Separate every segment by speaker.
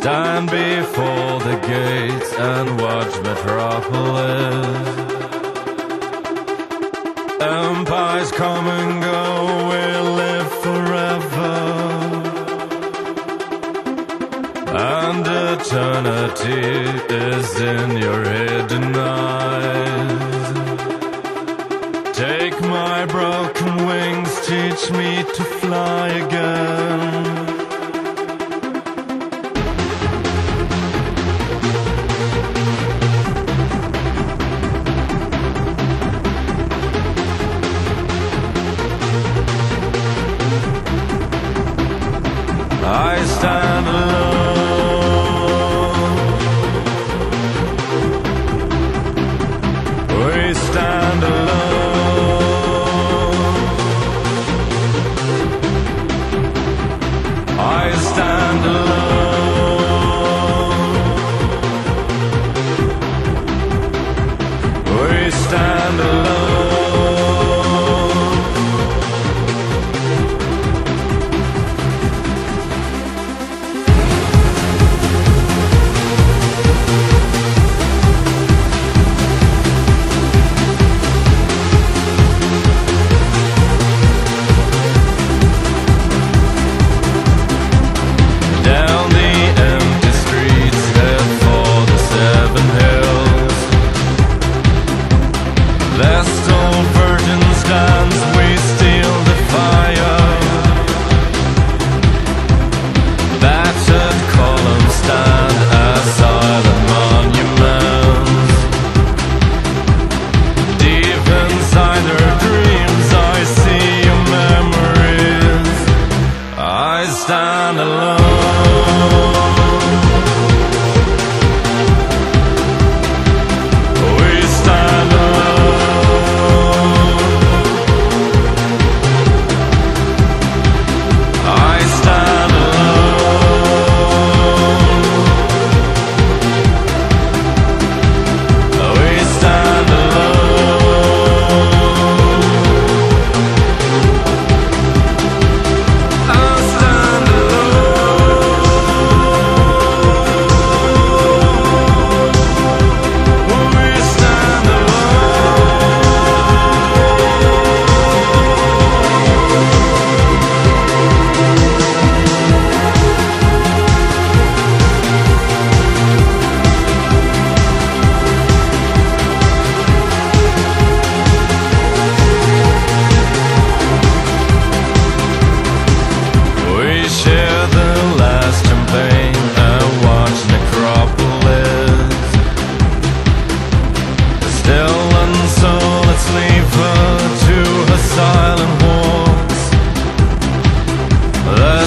Speaker 1: Stand before the gates and watch Metropolis. Empires come and go, we'll live forever. And eternity is in your hidden eyes. Take my broken wings, teach me to fly again. stand alone. We stand alone. I stand alone.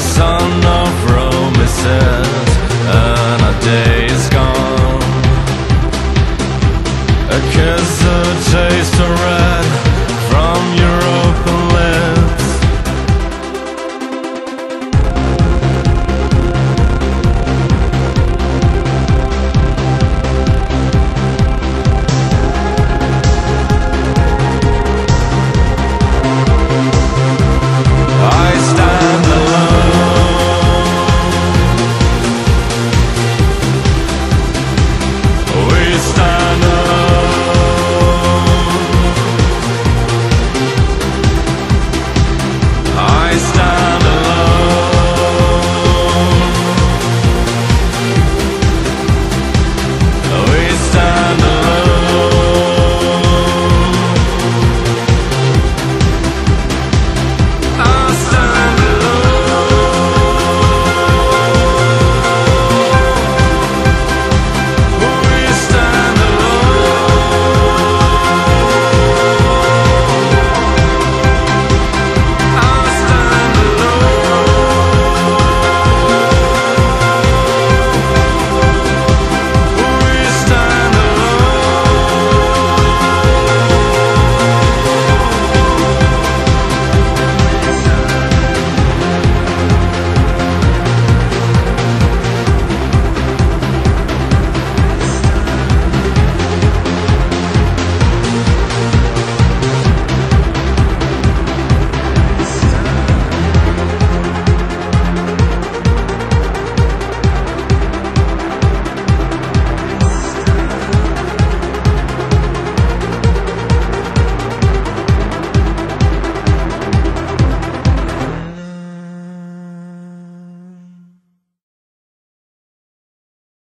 Speaker 1: son of promises, and our day is gone. A kiss the day